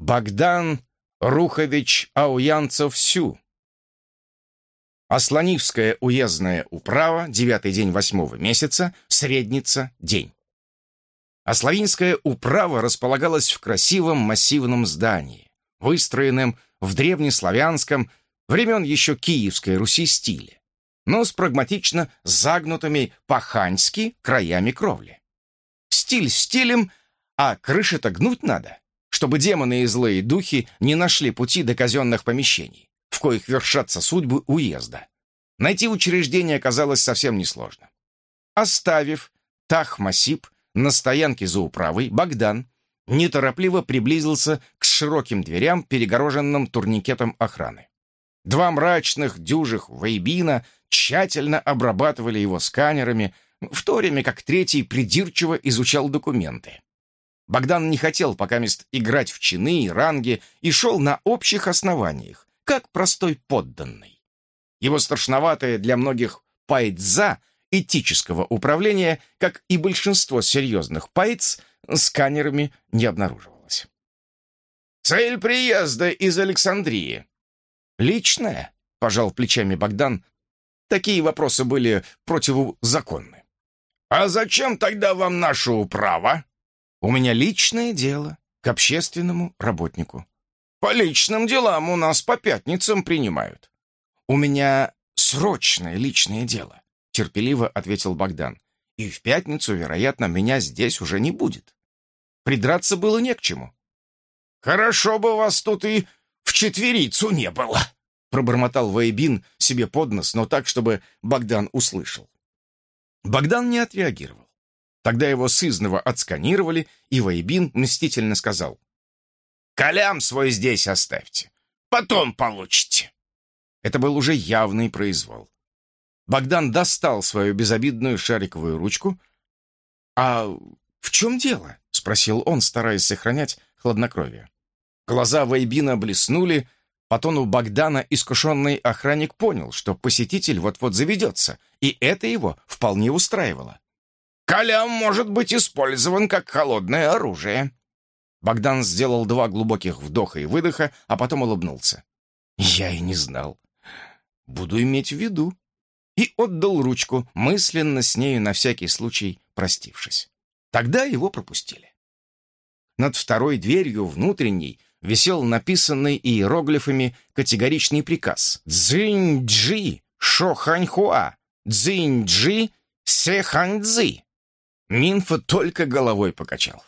Богдан Рухович Ауянцев-Сю. Асланивская уездная управа, девятый день восьмого месяца, средница, день. Аславинская управа располагалась в красивом массивном здании, выстроенном в древнеславянском, времен еще Киевской Руси стиле, но с прагматично загнутыми по-ханьски краями кровли. Стиль стилем, а крыши-то гнуть надо, чтобы демоны и злые духи не нашли пути до казенных помещений в коих вершатся судьбы уезда. Найти учреждение оказалось совсем несложно. Оставив Тахмасип на стоянке за управой, Богдан неторопливо приблизился к широким дверям, перегороженным турникетом охраны. Два мрачных дюжих Вейбина тщательно обрабатывали его сканерами, в то время как третий придирчиво изучал документы. Богдан не хотел пока мест играть в чины и ранги и шел на общих основаниях, как простой подданный. Его страшноватое для многих пайдза этического управления, как и большинство серьезных пайц, сканерами не обнаруживалось. «Цель приезда из Александрии». «Личная?» — пожал плечами Богдан. Такие вопросы были противозаконны. «А зачем тогда вам наша управа?» «У меня личное дело к общественному работнику». По личным делам у нас по пятницам принимают. У меня срочное личное дело, терпеливо ответил Богдан. И в пятницу, вероятно, меня здесь уже не будет. Придраться было не к чему. Хорошо бы вас тут и в четверицу не было, пробормотал Вейбин себе под нос, но так, чтобы Богдан услышал. Богдан не отреагировал. Тогда его сызново отсканировали, и Вейбин мстительно сказал. Колям свой здесь оставьте. Потом получите». Это был уже явный произвол. Богдан достал свою безобидную шариковую ручку. «А в чем дело?» — спросил он, стараясь сохранять хладнокровие. Глаза Вайбина блеснули, по тону Богдана искушенный охранник понял, что посетитель вот-вот заведется, и это его вполне устраивало. «Калям может быть использован как холодное оружие», Богдан сделал два глубоких вдоха и выдоха, а потом улыбнулся. «Я и не знал. Буду иметь в виду». И отдал ручку, мысленно с нею на всякий случай простившись. Тогда его пропустили. Над второй дверью внутренней висел написанный иероглифами категоричный приказ «Цзинь-джи шо-хань-хуа! Цзинь-джи се-хань-цзи!» Минфа только головой покачал.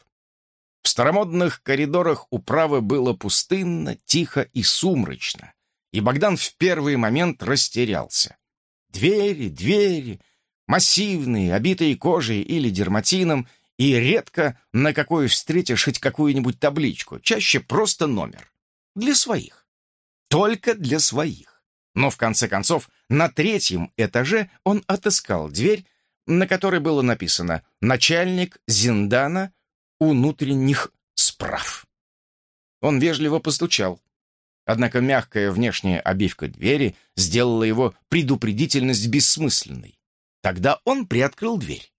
В старомодных коридорах управы было пустынно, тихо и сумрачно, и Богдан в первый момент растерялся. Двери, двери, массивные, обитые кожей или дерматином, и редко на какой встретишь хоть какую-нибудь табличку, чаще просто номер. Для своих. Только для своих. Но в конце концов, на третьем этаже он отыскал дверь, на которой было написано «Начальник Зиндана внутренних справ. Он вежливо постучал. Однако мягкая внешняя обивка двери сделала его предупредительность бессмысленной. Тогда он приоткрыл дверь.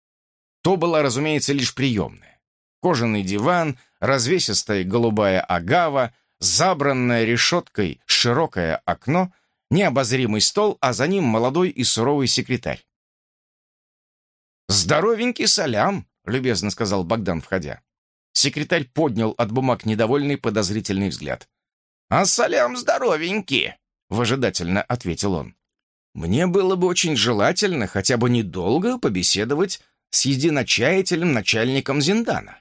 То была, разумеется, лишь приемная. Кожаный диван, развесистая голубая агава, забранное решеткой широкое окно, необозримый стол, а за ним молодой и суровый секретарь. «Здоровенький солям», — любезно сказал Богдан, входя. Секретарь поднял от бумаг недовольный подозрительный взгляд. «А солям здоровенькие!» — выжидательно ответил он. «Мне было бы очень желательно хотя бы недолго побеседовать с единочаятельным начальником Зиндана».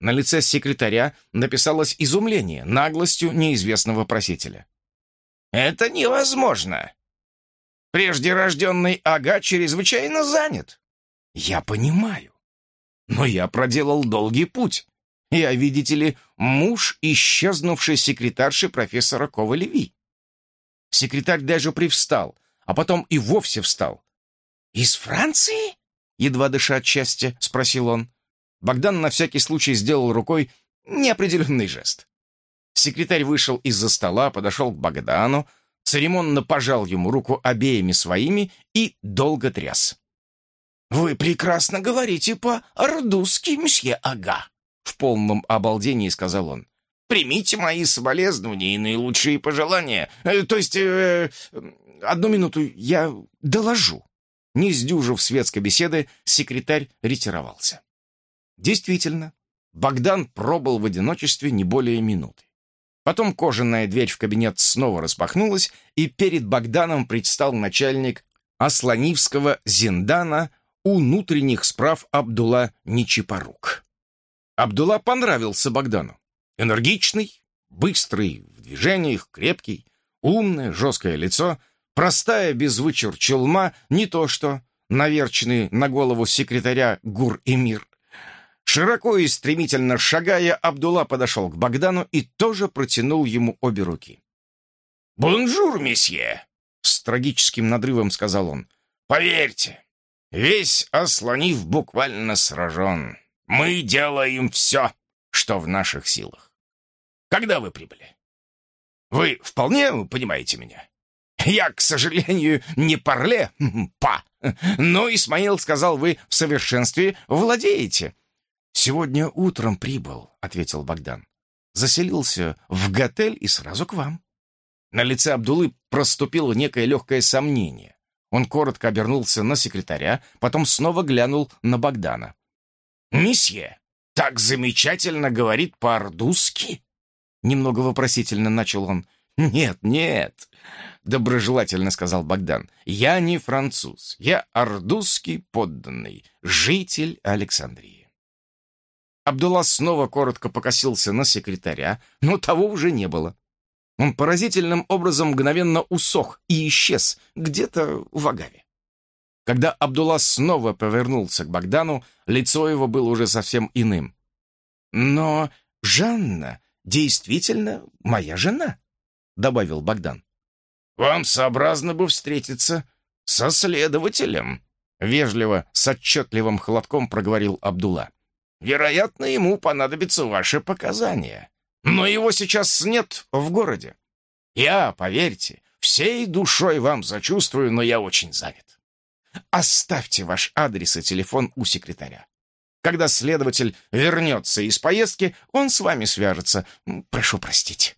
На лице секретаря написалось изумление наглостью неизвестного просителя. «Это невозможно. Прежде рожденный Ага чрезвычайно занят». «Я понимаю. Но я проделал долгий путь. Я, видите ли, муж исчезнувшей секретарши профессора Кова-Леви. Секретарь даже привстал, а потом и вовсе встал. «Из Франции?» — едва дыша от счастья, спросил он. Богдан на всякий случай сделал рукой неопределенный жест. Секретарь вышел из-за стола, подошел к Богдану, церемонно пожал ему руку обеими своими и долго тряс. «Вы прекрасно говорите по-ордузски, мсье Ага», в полном обалдении сказал он. Примите мои соболезнования и наилучшие пожелания. Э, то есть, э, одну минуту, я доложу». Не сдюжив светской беседы, секретарь ретировался. Действительно, Богдан пробыл в одиночестве не более минуты. Потом кожаная дверь в кабинет снова распахнулась, и перед Богданом предстал начальник Асланивского Зиндана у внутренних справ Абдулла Ничипорук. Абдулла понравился Богдану. Энергичный, быстрый в движениях, крепкий, умное, жесткое лицо, простая без вычур челма, не то что наверченный на голову секретаря Гур-Эмир. Широко и стремительно шагая, Абдулла подошел к Богдану и тоже протянул ему обе руки. «Bonjour, monsieur!» — с трагическим надрывом сказал он. «Поверьте, весь Асланив буквально сражен. Мы делаем все, что в наших силах. Когда вы прибыли? Вы вполне понимаете меня?» Я, к сожалению, ne parle pas. Но Исмаил сказал, вы в совершенстве владеете. «Сегодня утром прибыл», — ответил Богдан. «Заселился в готель и сразу к вам». На лице Абдулы проступило некое легкое сомнение. Он коротко обернулся на секретаря, потом снова глянул на Богдана. «Месье, так замечательно говорит по-ордузски?» Немного вопросительно начал он. «Нет, нет», — доброжелательно сказал Богдан. «Я не француз, я ордузский подданный, житель Александрии». Абдулла снова коротко покосился на секретаря, но того уже не было. Он поразительным образом мгновенно усох и исчез где-то в Агаве. Когда Абдулла снова повернулся к Богдану, лицо его было уже совсем иным. «Но Жанна действительно моя жена», — добавил Богдан. «Вам сообразно бы встретиться со следователем», — вежливо, с отчетливым холодком проговорил Абдулла. Вероятно, ему понадобятся ваши показания. Но его сейчас нет в городе. Я, поверьте, всей душой вам зачувствую, но я очень занят. Оставьте ваш адрес и телефон у секретаря. Когда следователь вернется из поездки, он с вами свяжется. Прошу простить».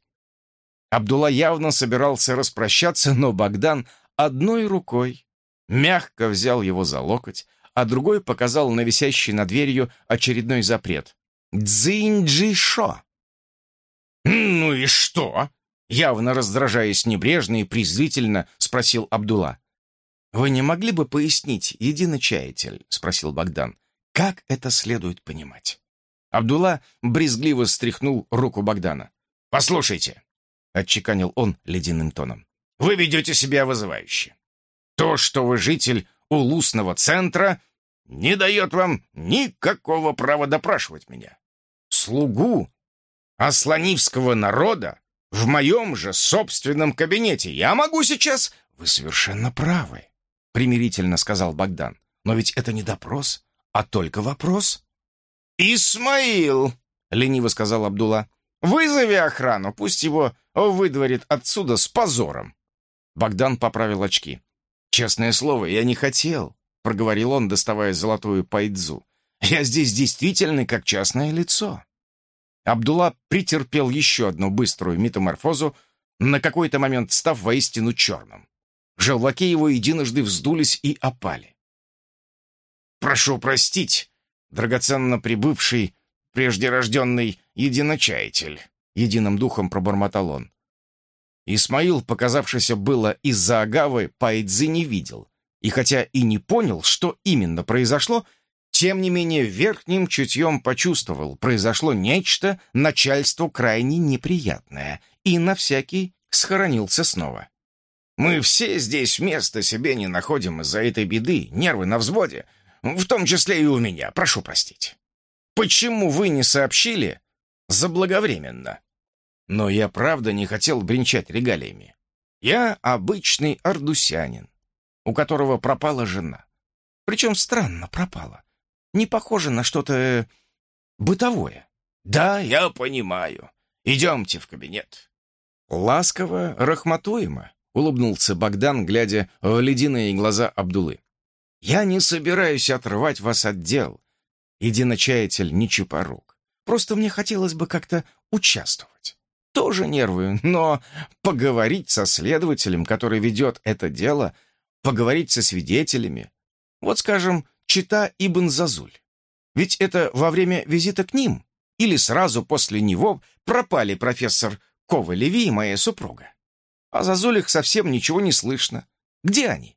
Абдулла явно собирался распрощаться, но Богдан одной рукой мягко взял его за локоть, а другой показал на висящий над дверью очередной запрет. «Дзинджишо!» «Ну и что?» Явно раздражаясь небрежно и презрительно, спросил Абдулла. «Вы не могли бы пояснить, единочаятель?» — спросил Богдан. «Как это следует понимать?» Абдулла брезгливо стряхнул руку Богдана. «Послушайте», — отчеканил он ледяным тоном, — «вы ведете себя вызывающе. То, что вы житель улусного центра не дает вам никакого права допрашивать меня. Слугу асланивского народа в моем же собственном кабинете я могу сейчас... Вы совершенно правы, примирительно сказал Богдан. Но ведь это не допрос, а только вопрос. «Исмаил!» — лениво сказал Абдулла. «Вызови охрану, пусть его выдворит отсюда с позором». Богдан поправил очки. «Честное слово, я не хотел», — проговорил он, доставая золотую пайдзу. «Я здесь действительно как частное лицо». Абдулла претерпел еще одну быструю метаморфозу, на какой-то момент став воистину черным. Желваки его единожды вздулись и опали. «Прошу простить, драгоценно прибывший, прежде рожденный единочаятель», — единым духом пробормотал он. Исмаил, показавшийся было из-за агавы, Пайдзы не видел. И хотя и не понял, что именно произошло, тем не менее верхним чутьем почувствовал, произошло нечто начальству крайне неприятное, и на всякий схоронился снова. «Мы все здесь места себе не находим из-за этой беды, нервы на взводе, в том числе и у меня, прошу простить. Почему вы не сообщили заблаговременно?» Но я правда не хотел бренчать регалиями. Я обычный ардусянин, у которого пропала жена. Причем странно пропала. Не похоже на что-то э, бытовое. Да, я понимаю. Идемте в кабинет. Ласково, рахматуемо, улыбнулся Богдан, глядя в ледяные глаза Абдулы. Я не собираюсь отрывать вас от дел. Единочаятель не чупорук. Просто мне хотелось бы как-то участвовать. Тоже нервы, но поговорить со следователем, который ведет это дело, поговорить со свидетелями. Вот, скажем, Чита Ибн Зазуль. Ведь это во время визита к ним или сразу после него пропали профессор Кова-Леви и моя супруга. О Зазулях совсем ничего не слышно. Где они?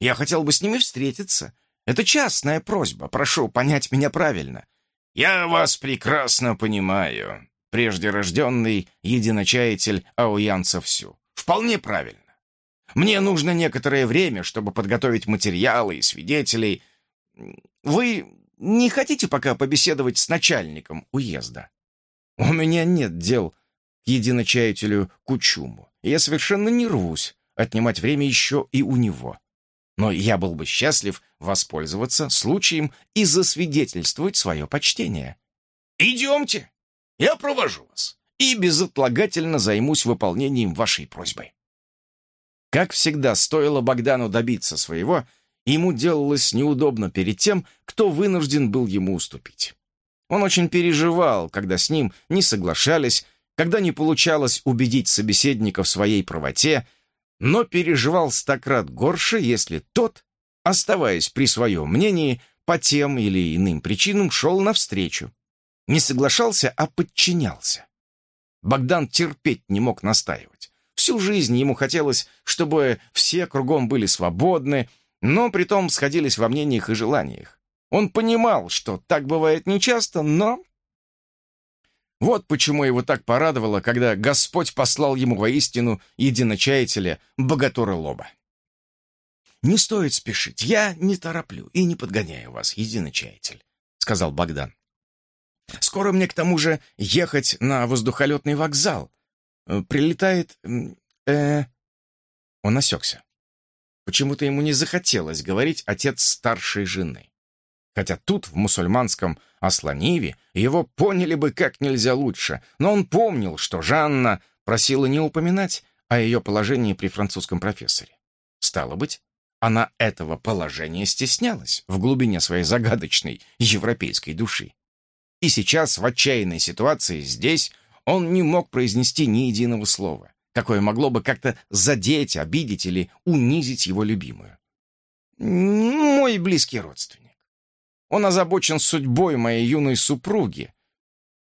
Я хотел бы с ними встретиться. Это частная просьба, прошу понять меня правильно. Я вас прекрасно понимаю, прежде рожденный единочаятель ауянцев всю. Вполне правильно. Мне нужно некоторое время, чтобы подготовить материалы и свидетелей. Вы не хотите пока побеседовать с начальником уезда? У меня нет дел к единочаятелю Кучуму. Я совершенно не рвусь отнимать время еще и у него. Но я был бы счастлив воспользоваться случаем и засвидетельствовать свое почтение. «Идемте, я провожу вас и безотлагательно займусь выполнением вашей просьбы». Как всегда, стоило Богдану добиться своего, ему делалось неудобно перед тем, кто вынужден был ему уступить. Он очень переживал, когда с ним не соглашались, когда не получалось убедить собеседника в своей правоте, но переживал стократ горше, если тот, оставаясь при своем мнении, по тем или иным причинам шел навстречу. Не соглашался, а подчинялся. Богдан терпеть не мог настаивать. Всю жизнь ему хотелось, чтобы все кругом были свободны, но притом сходились во мнениях и желаниях. Он понимал, что так бывает нечасто, но вот почему его так порадовало, когда Господь послал ему воистину единочаятеля Богатура Лоба. «Не стоит спешить, я не тороплю и не подгоняю вас, единочаятель», — сказал Богдан. «Скоро мне к тому же ехать на воздухолетный вокзал. Э, прилетает... э Он осекся. Почему-то ему не захотелось говорить отец старшей жены. Хотя тут, в мусульманском Асланиве, его поняли бы как нельзя лучше, но он помнил, что Жанна просила не упоминать о ее положении при французском профессоре. Стало быть, она этого положения стеснялась в глубине своей загадочной европейской души. И сейчас, в отчаянной ситуации здесь, он не мог произнести ни единого слова, какое могло бы как-то задеть, обидеть или унизить его любимую. «Мой близкий родственник. Он озабочен судьбой моей юной супруги.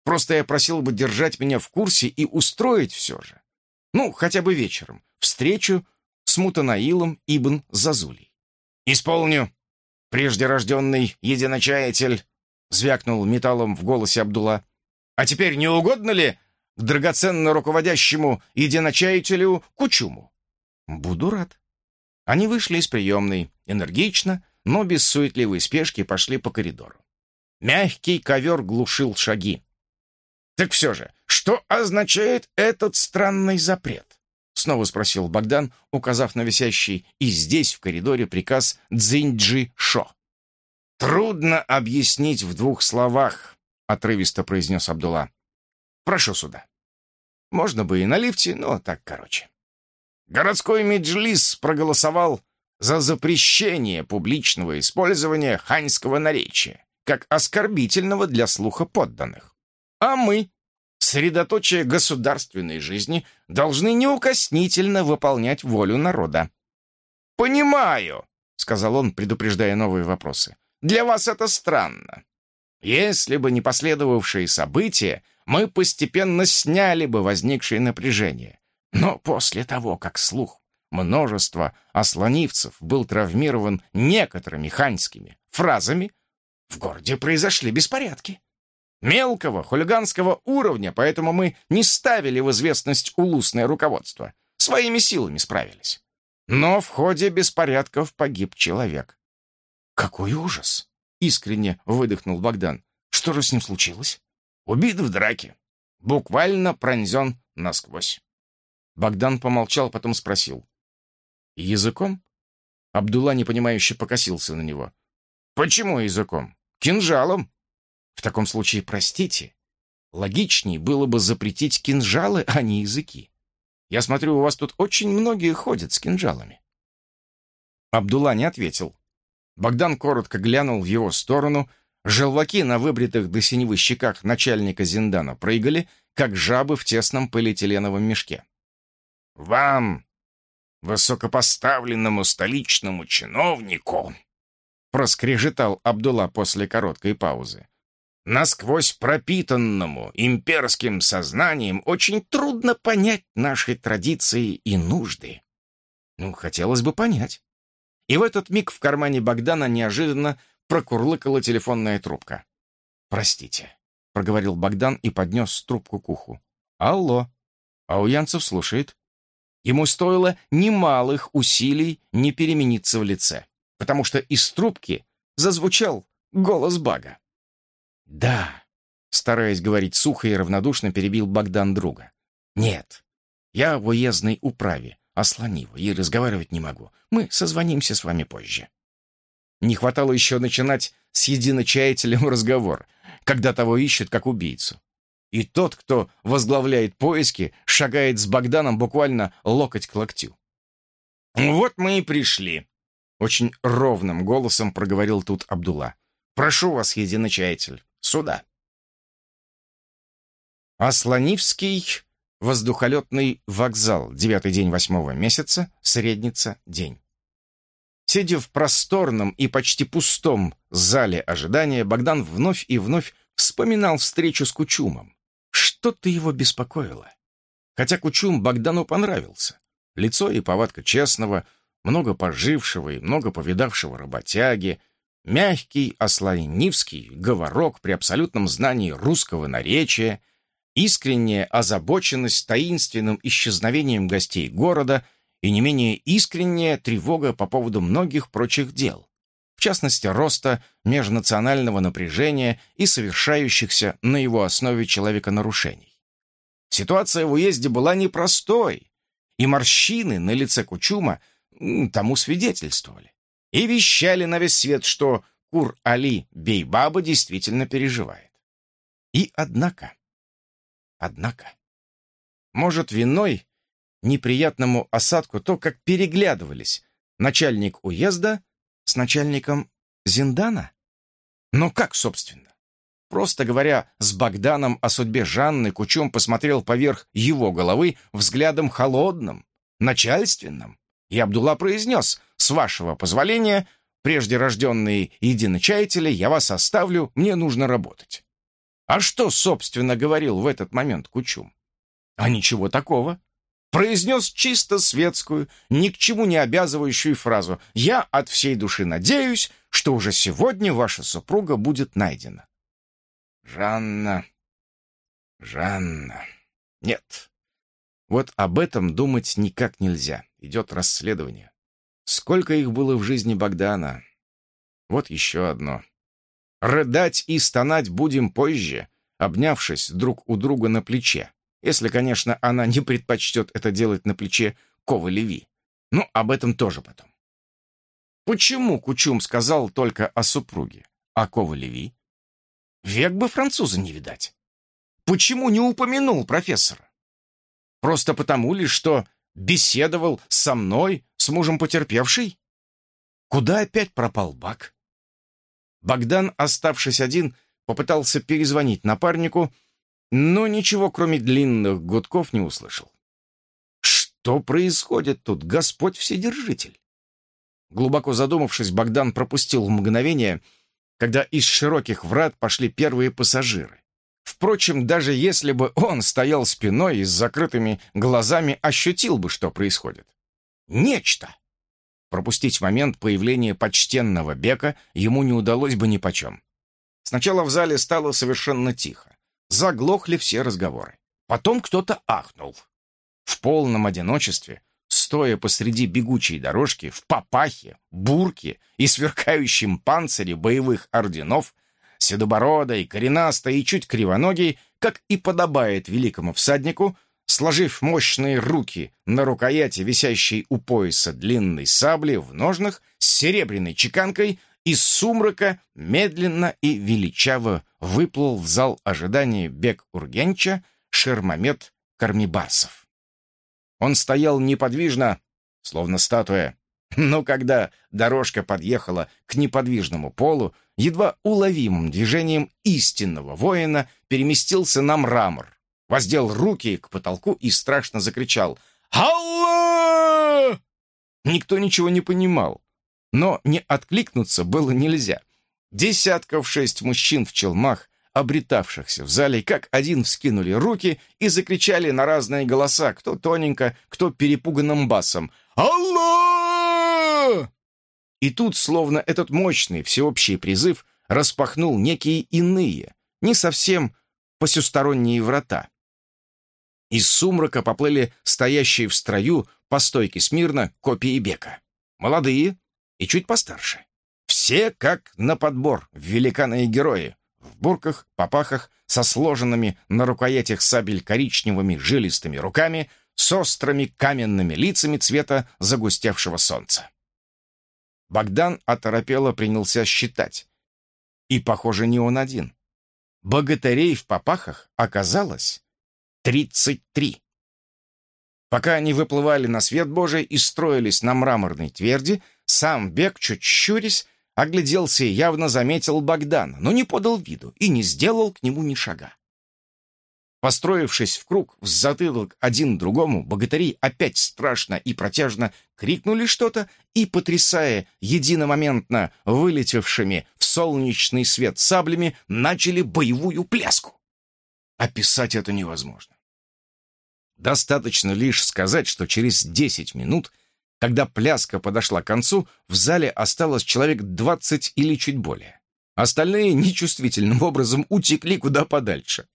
Просто я просил бы держать меня в курсе и устроить все же. Ну, хотя бы вечером. Встречу с Мутанаилом Ибн Зазулей. «Исполню, прежде рожденный единочаятель», — звякнул металлом в голосе Абдулла. «А теперь не угодно ли драгоценно руководящему единочаятелю Кучуму?» «Буду рад». Они вышли из приемной, энергично, но без суетливой спешки пошли по коридору. Мягкий ковер глушил шаги. «Так все же, что означает этот странный запрет?» Снова спросил Богдан, указав на висящий и здесь, в коридоре, приказ Цзиньджи Шо. «Трудно объяснить в двух словах», — отрывисто произнес Абдулла. «Прошу сюда». Можно бы и на лифте, но так короче. Городской меджлис проголосовал за запрещение публичного использования ханьского наречия, как оскорбительного для слуха подданных. А мы, средоточие государственной жизни, должны неукоснительно выполнять волю народа. «Понимаю», — сказал он, предупреждая новые вопросы. «Для вас это странно. Если бы не последовавшие события, мы постепенно сняли бы возникшее напряжение. Но после того, как слух множество ослонивцев был травмирован некоторыми ханьскими фразами, в городе произошли беспорядки. Мелкого, хулиганского уровня, поэтому мы не ставили в известность улусное руководство. Своими силами справились. Но в ходе беспорядков погиб человек. «Какой ужас!» — искренне выдохнул Богдан. «Что же с ним случилось?» «Убит в драке. Буквально пронзен насквозь». Богдан помолчал, потом спросил. «Языком?» Абдулла непонимающе покосился на него. «Почему языком? Кинжалом?» «В таком случае, простите, логичнее было бы запретить кинжалы, а не языки. Я смотрю, у вас тут очень многие ходят с кинжалами». Абдулла не ответил. Богдан коротко глянул в его сторону, Желваки на выбритых до синевы щеках начальника Зиндана прыгали, как жабы в тесном полиэтиленовом мешке. «Вам, высокопоставленному столичному чиновнику, проскрежетал Абдулла после короткой паузы. Насквозь пропитанному имперским сознанием очень трудно понять наши традиции и нужды. Ну, хотелось бы понять. И в этот миг в кармане Богдана неожиданно прокурлыкала телефонная трубка. «Простите», — проговорил Богдан и поднес трубку к уху. «Алло». А Ауянцев слушает. Ему стоило немалых усилий не перемениться в лице потому что из трубки зазвучал голос Бага. «Да», — стараясь говорить сухо и равнодушно, перебил Богдан друга. «Нет, я в уездной управе, ослонива, и разговаривать не могу. Мы созвонимся с вами позже». Не хватало еще начинать с единочаятелем разговор, когда того ищут как убийцу. И тот, кто возглавляет поиски, шагает с Богданом буквально локоть к локтю. «Вот мы и пришли», очень ровным голосом проговорил тут Абдулла. «Прошу вас, единочаятель, сюда». Асланивский воздухолетный вокзал, девятый день восьмого месяца, средница, день. Сидя в просторном и почти пустом зале ожидания, Богдан вновь и вновь вспоминал встречу с Кучумом. Что-то его беспокоило. Хотя Кучум Богдану понравился. Лицо и повадка честного, много пожившего и много повидавшего работяги, мягкий ослонивский говорок при абсолютном знании русского наречия, искренняя озабоченность таинственным исчезновением гостей города и не менее искренняя тревога по поводу многих прочих дел, в частности, роста межнационального напряжения и совершающихся на его основе человека нарушений. Ситуация в уезде была непростой, и морщины на лице Кучума – тому свидетельствовали. И вещали на весь свет, что Кур-Али Бейбаба действительно переживает. И однако, однако, может, виной неприятному осадку то, как переглядывались начальник уезда с начальником Зиндана? Но как, собственно? Просто говоря с Богданом о судьбе Жанны, Кучум посмотрел поверх его головы взглядом холодным, начальственным, и Абдулла произнес, «С вашего позволения, прежде рожденные единочаятели, я вас оставлю, мне нужно работать». А что, собственно, говорил в этот момент Кучум? А ничего такого. Произнес чисто светскую, ни к чему не обязывающую фразу «Я от всей души надеюсь, что уже сегодня ваша супруга будет найдена». Жанна, Жанна, нет, вот об этом думать никак нельзя. Идет расследование. Сколько их было в жизни Богдана? Вот еще одно. Рыдать и стонать будем позже, обнявшись друг у друга на плече. Если, конечно, она не предпочтет это делать на плече Ковы Леви. Ну, об этом тоже потом. Почему Кучум сказал только о супруге, а Кова Леви? Век бы француза не видать. Почему не упомянул профессора? Просто потому ли, что беседовал со мной, с мужем потерпевшей? Куда опять пропал Бак? Богдан, оставшись один, попытался перезвонить напарнику, но ничего, кроме длинных гудков, не услышал. Что происходит тут, Господь Вседержитель? Глубоко задумавшись, Богдан пропустил мгновение, когда из широких врат пошли первые пассажиры. Впрочем, даже если бы он стоял спиной и с закрытыми глазами, ощутил бы, что происходит. Нечто! Пропустить момент появления почтенного Бека ему не удалось бы нипочем. Сначала в зале стало совершенно тихо. Заглохли все разговоры. Потом кто-то ахнул. В полном одиночестве, стоя посреди бегучей дорожки, в папахе, бурке и сверкающем панцире боевых орденов, седобородой, коренастой и чуть кривоногий, как и подобает великому всаднику, сложив мощные руки на рукояти, висящей у пояса длинной сабли в ножнах, с серебряной чеканкой, из сумрака медленно и величаво выплыл в зал ожидания Бек Ургенча Шермамед Кармибарсов. Он стоял неподвижно, словно статуя, Но когда дорожка подъехала к неподвижному полу, едва уловимым движением истинного воина переместился на мрамор, воздел руки к потолку и страшно закричал «Алла!». Никто ничего не понимал, но не откликнуться было нельзя. Десятков шесть мужчин в челмах, обретавшихся в зале, как один вскинули руки и закричали на разные голоса, кто тоненько, кто перепуганным басом «Алла!». И тут, словно этот мощный всеобщий призыв, распахнул некие иные, не совсем посюсторонние врата. Из сумрака поплыли стоящие в строю по стойке смирно копии бека. Молодые и чуть постарше. Все как на подбор, великаны и герои, в бурках, попахах, со сложенными на рукоятях сабель коричневыми жилистыми руками, с острыми каменными лицами цвета загустевшего солнца. Богдан оторопело принялся считать. И, похоже, не он один. Богатырей в попахах оказалось тридцать три. Пока они выплывали на свет Божий и строились на мраморной тверди, сам Бег, чуть щурясь, огляделся и явно заметил Богдана, но не подал виду и не сделал к нему ни шага. Построившись в круг в затылок один другому, богатыри опять страшно и протяжно крикнули что-то и, потрясая единомоментно вылетевшими в солнечный свет саблями, начали боевую пляску. Описать это невозможно. Достаточно лишь сказать, что через 10 минут, когда пляска подошла к концу, в зале осталось человек 20 или чуть более. Остальные нечувствительным образом утекли куда подальше.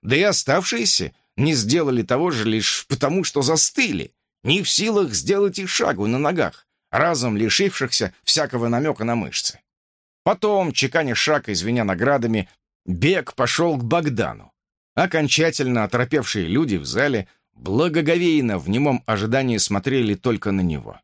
Да и оставшиеся не сделали того же лишь потому, что застыли, не в силах сделать и шагу на ногах, разом лишившихся всякого намека на мышцы. Потом, чеканя шаг и звеня наградами, бег пошел к Богдану. Окончательно оторопевшие люди в зале благоговейно в немом ожидании смотрели только на него.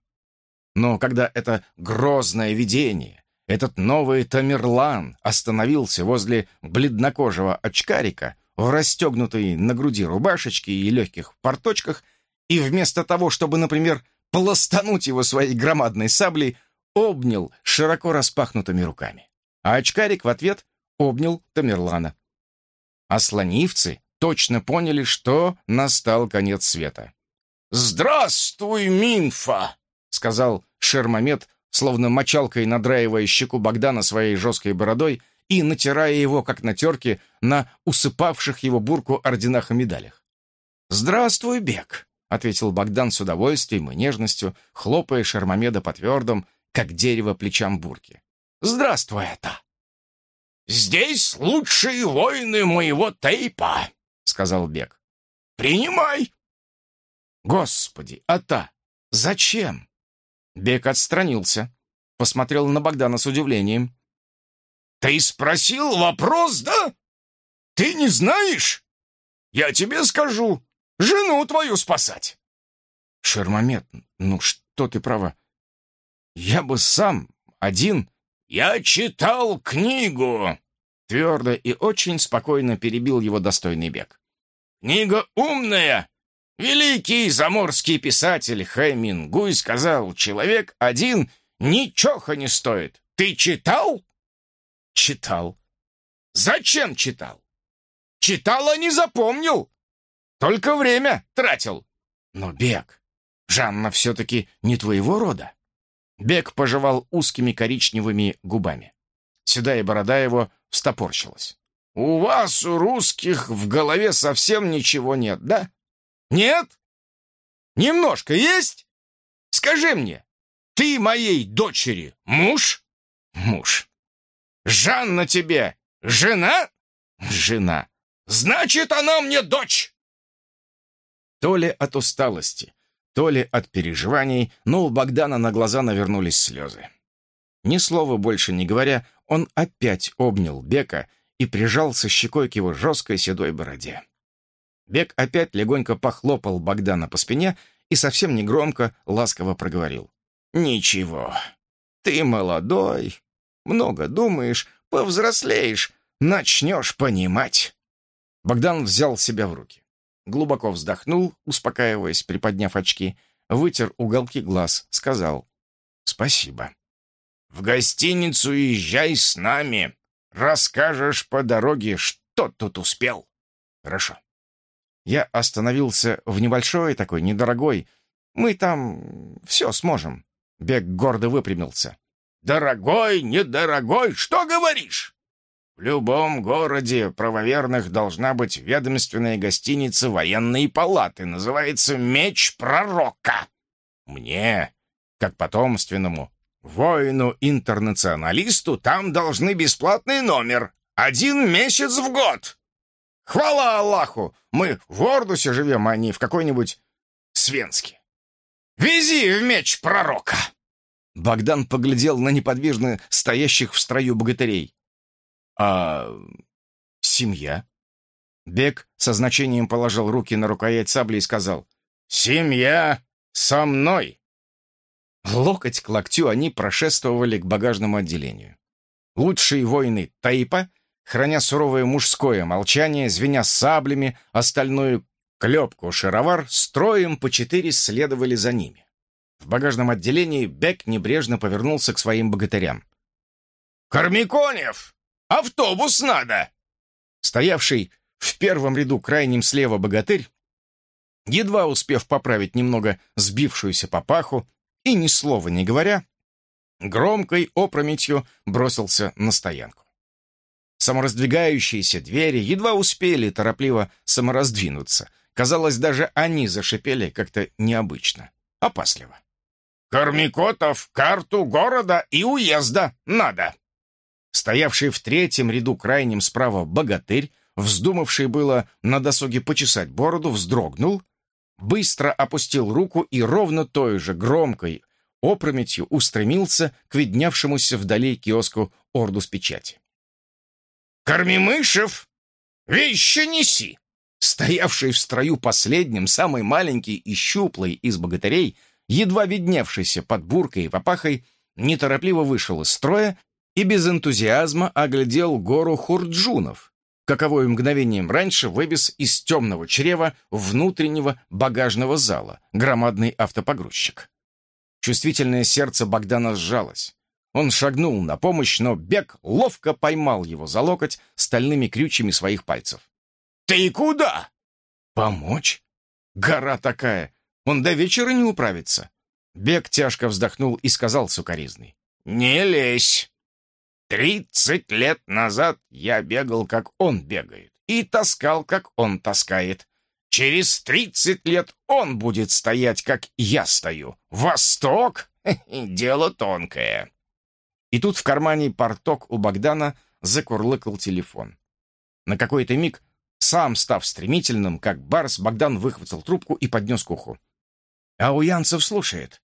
Но когда это грозное видение, этот новый Тамерлан остановился возле бледнокожего очкарика в расстегнутой на груди рубашечке и легких порточках, и вместо того, чтобы, например, пластануть его своей громадной саблей, обнял широко распахнутыми руками. А очкарик в ответ обнял Тамерлана а слонивцы точно поняли, что настал конец света. «Здравствуй, Минфа!» — сказал Шермомед, словно мочалкой надраивая щеку Богдана своей жесткой бородой и натирая его, как на терке, на усыпавших его бурку орденах и медалях. «Здравствуй, Бег!» — ответил Богдан с удовольствием и нежностью, хлопая Шермомеда по твердым, как дерево, плечам бурки. «Здравствуй, это!» «Здесь лучшие воины моего тейпа», — сказал Бек. «Принимай!» «Господи, Ата, зачем?» Бек отстранился, посмотрел на Богдана с удивлением. «Ты спросил вопрос, да? Ты не знаешь? Я тебе скажу, жену твою спасать!» «Шермомет, ну что ты права? Я бы сам, один...» «Я читал книгу!» Твердо и очень спокойно перебил его достойный бег. «Книга умная! Великий заморский писатель Хэмингуй сказал, человек один ничего не стоит. Ты читал?» «Читал». «Зачем читал?» «Читал, а не запомнил. Только время тратил». «Но бег, Жанна все-таки не твоего рода». Бег пожевал узкими коричневыми губами. Седая борода его встопорщилась. «У вас, у русских, в голове совсем ничего нет, да? Нет? Немножко есть? Скажи мне, ты моей дочери муж? Муж. Жанна тебе жена? Жена. Значит, она мне дочь!» То ли от усталости, то ли от переживаний, но у Богдана на глаза навернулись слезы. Ни слова больше не говоря, он опять обнял Бека и прижался щекой к его жесткой седой бороде. Бек опять легонько похлопал Богдана по спине и совсем негромко, ласково проговорил. «Ничего, ты молодой, много думаешь, повзрослеешь, начнешь понимать». Богдан взял себя в руки глубоко вздохнул, успокаиваясь, приподняв очки, вытер уголки глаз, сказал. Спасибо. В гостиницу езжай с нами. Расскажешь по дороге, что тут успел. Хорошо. Я остановился в небольшой такой, недорогой. Мы там все сможем. Бег гордо выпрямился. «Дорогой, недорогой, что говоришь?» «В любом городе правоверных должна быть ведомственная гостиница военной палаты. Называется «Меч пророка». Мне, как потомственному воину-интернационалисту, там должны бесплатный номер. Один месяц в год. Хвала Аллаху! Мы в Ордусе живем, а не в какой-нибудь Свенске. Вези в меч пророка!» Богдан поглядел на неподвижно стоящих в строю богатырей. «А семья?» Бег со значением положил руки на рукоять сабли и сказал. «Семья со мной!» Локоть к локтю они прошествовали к багажному отделению. Лучшие воины Таипа, храня суровое мужское молчание, звеня саблями, остальную клепку шаровар, строем по четыре следовали за ними. В багажном отделении Бек небрежно повернулся к своим богатырям. «Кормиконев! Автобус надо!» Стоявший в первом ряду крайним слева богатырь, едва успев поправить немного сбившуюся папаху и ни слова не говоря, громкой опрометью бросился на стоянку. Самораздвигающиеся двери едва успели торопливо самораздвинуться. Казалось, даже они зашипели как-то необычно, опасливо. Кормикотов карту города и уезда надо!» Стоявший в третьем ряду крайним справа богатырь, вздумавший было на досуге почесать бороду, вздрогнул, быстро опустил руку и ровно той же громкой опрометью устремился к виднявшемуся вдали киоску орду с печати. «Кормимышев, вещи неси!» Стоявший в строю последним, самый маленький и щуплый из богатырей — едва видневшийся под буркой и попахой, неторопливо вышел из строя и без энтузиазма оглядел гору хурджунов, каковой мгновением раньше вывез из темного чрева внутреннего багажного зала громадный автопогрузчик. Чувствительное сердце Богдана сжалось. Он шагнул на помощь, но Бег ловко поймал его за локоть стальными крючьями своих пальцев. «Ты куда?» «Помочь? Гора такая! Он до вечера не управится. Бег тяжко вздохнул и сказал сукоризный. «Не лезь! Тридцать лет назад я бегал, как он бегает, и таскал, как он таскает. Через тридцать лет он будет стоять, как я стою. Восток — дело тонкое». И тут в кармане порток у Богдана закурлыкал телефон. На какой-то миг, сам став стремительным, как барс, Богдан выхватил трубку и поднес к уху. А Уянцев слушает.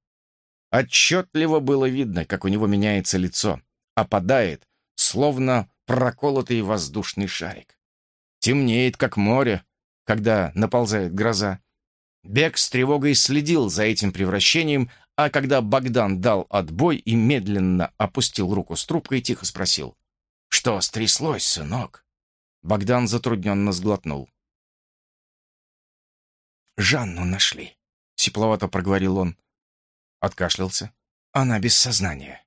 Отчетливо было видно, как у него меняется лицо, опадает, словно проколотый воздушный шарик. Темнеет, как море, когда наползает гроза. Бег с тревогой следил за этим превращением, а когда Богдан дал отбой и медленно опустил руку с трубкой, тихо спросил. «Что стряслось, сынок?» Богдан затрудненно сглотнул. «Жанну нашли», — сипловато проговорил он. Откашлялся. «Она без сознания».